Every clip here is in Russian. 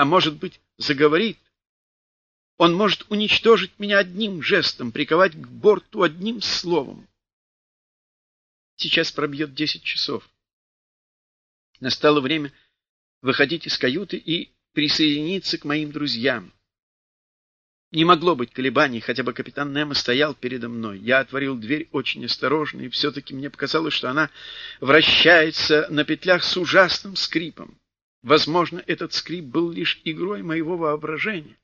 а может быть, заговорит. Он может уничтожить меня одним жестом, приковать к борту одним словом. Сейчас пробьет десять часов. Настало время выходить из каюты и присоединиться к моим друзьям. Не могло быть колебаний, хотя бы капитан Немо стоял передо мной. Я отворил дверь очень осторожно, и все-таки мне показалось, что она вращается на петлях с ужасным скрипом. Возможно, этот скрип был лишь игрой моего воображения.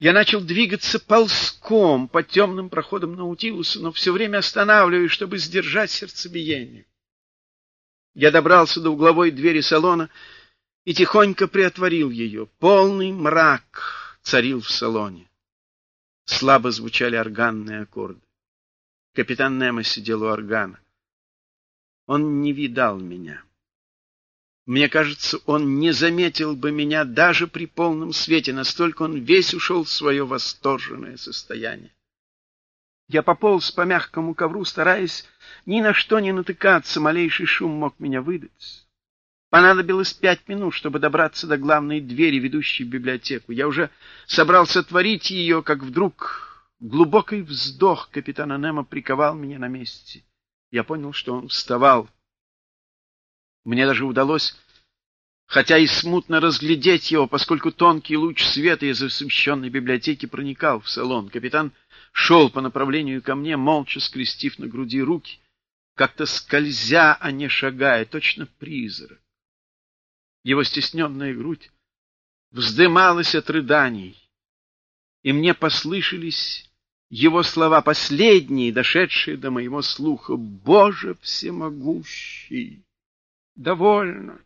Я начал двигаться ползком по темным проходам Наутилуса, но все время останавливаюсь, чтобы сдержать сердцебиение. Я добрался до угловой двери салона и тихонько приотворил ее. Полный мрак царил в салоне. Слабо звучали органные аккорды. Капитан Немо сидел у органа. Он не видал меня. Мне кажется, он не заметил бы меня даже при полном свете, настолько он весь ушел в свое восторженное состояние. Я пополз по мягкому ковру, стараясь ни на что не натыкаться, малейший шум мог меня выдать. Понадобилось пять минут, чтобы добраться до главной двери, ведущей в библиотеку. Я уже собрался творить ее, как вдруг глубокий вздох капитана Немо приковал меня на месте. Я понял, что он вставал. Мне даже удалось, хотя и смутно разглядеть его, поскольку тонкий луч света из освещенной библиотеки проникал в салон. Капитан шел по направлению ко мне, молча скрестив на груди руки, как-то скользя, а не шагая, точно призрак. Его стесненная грудь вздымалась от рыданий, и мне послышались его слова, последние, дошедшие до моего слуха. «Боже всемогущий!» Довольно.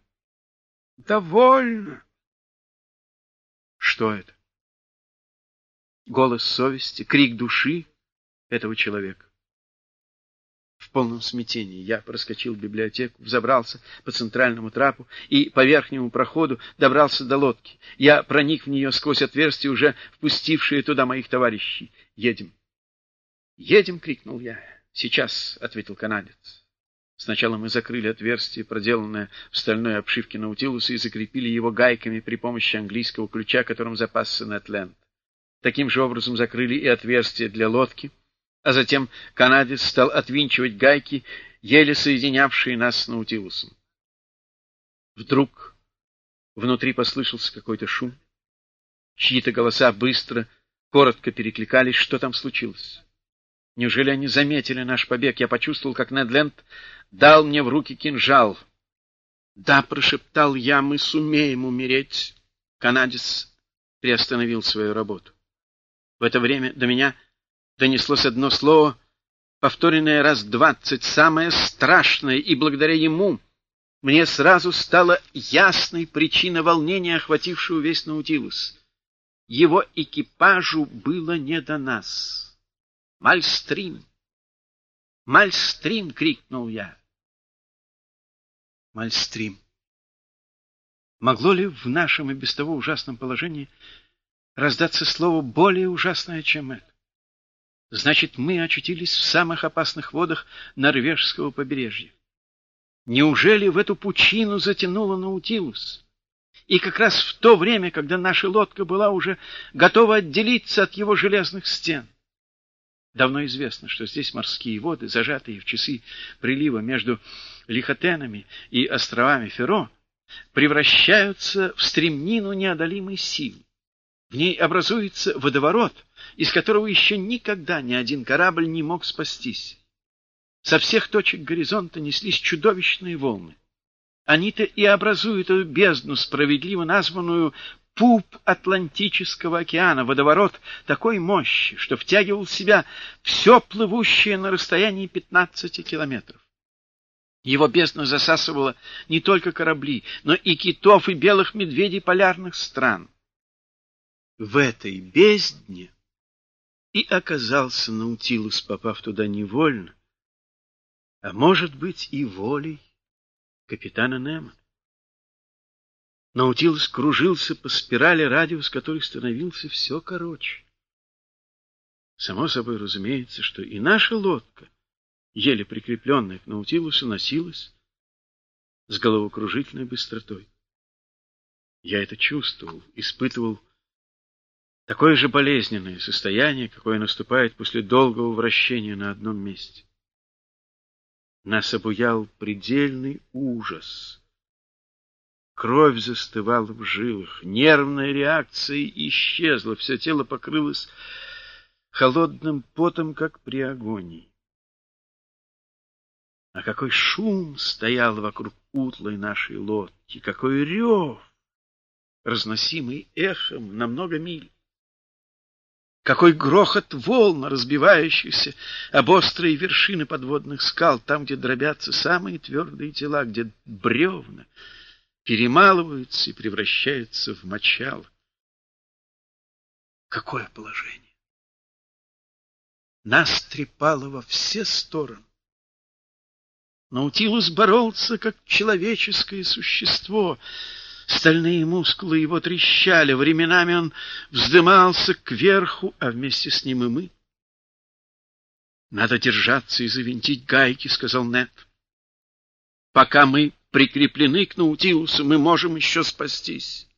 Довольно. Что это? Голос совести, крик души этого человека. В полном смятении я проскочил в библиотеку, взобрался по центральному трапу и по верхнему проходу добрался до лодки. Я проник в нее сквозь отверстие, уже впустившие туда моих товарищей. «Едем!» «Едем!» — крикнул я. «Сейчас!» — ответил канадец. Сначала мы закрыли отверстие, проделанное в стальной обшивке Наутилуса, и закрепили его гайками при помощи английского ключа, которым запасся Нетленд. Таким же образом закрыли и отверстие для лодки, а затем канадец стал отвинчивать гайки, еле соединявшие нас с Наутилусом. Вдруг внутри послышался какой-то шум. Чьи-то голоса быстро, коротко перекликались. Что там случилось? Неужели они заметили наш побег? Я почувствовал, как Недленд дал мне в руки кинжал. «Да», — прошептал я, — «мы сумеем умереть». Канадец приостановил свою работу. В это время до меня донеслось одно слово, повторенное раз двадцать, самое страшное, и благодаря ему мне сразу стала ясной причина волнения, охватившего весь Наутилус. Его экипажу было не до нас. Мальстрим! Мальстрим! — крикнул я. Мальстрим! Могло ли в нашем и без того ужасном положении раздаться слово более ужасное, чем это? Значит, мы очутились в самых опасных водах норвежского побережья. Неужели в эту пучину затянуло Наутилус? И как раз в то время, когда наша лодка была уже готова отделиться от его железных стен. Давно известно, что здесь морские воды, зажатые в часы прилива между Лихотенами и островами Феро, превращаются в стремнину неодолимой силы. В ней образуется водоворот, из которого еще никогда ни один корабль не мог спастись. Со всех точек горизонта неслись чудовищные волны. Они-то и образуют эту бездну, справедливо названную пуп Атлантического океана, водоворот такой мощи, что втягивал в себя все плывущее на расстоянии 15 километров. Его бездна засасывала не только корабли, но и китов и белых медведей полярных стран. В этой бездне и оказался Наутилус, попав туда невольно, а может быть и волей капитана Немо. Наутилус кружился по спирали, радиус которой становился все короче. Само собой разумеется, что и наша лодка, еле прикрепленная к Наутилусу, носилась с головокружительной быстротой. Я это чувствовал, испытывал такое же болезненное состояние, какое наступает после долгого вращения на одном месте. Нас обуял предельный ужас. Кровь застывала в жилах, нервная реакция исчезла, все тело покрылось холодным потом, как при агонии. А какой шум стоял вокруг утлой нашей лодки, какой рев, разносимый эхом на много миль. Какой грохот волн, разбивающихся об острые вершины подводных скал, там, где дробятся самые твердые тела, где бревна перемалываются и превращаются в мочало. Какое положение! Нас трепало во все стороны. Наутилус боролся, как человеческое существо — Стальные мускулы его трещали, временами он вздымался кверху, а вместе с ним и мы. «Надо держаться и завинтить гайки», — сказал Нет. «Пока мы прикреплены к Наутилусу, мы можем еще спастись».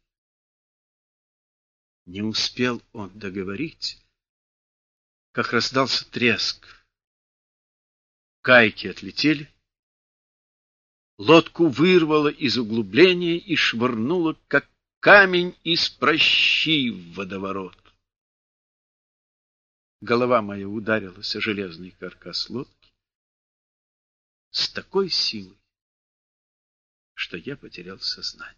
Не успел он договорить, как раздался треск. Гайки отлетели, Лодку вырвало из углубления и швырнуло, как камень из прощи в водоворот. Голова моя ударилась о железный каркас лодки с такой силой, что я потерял сознание.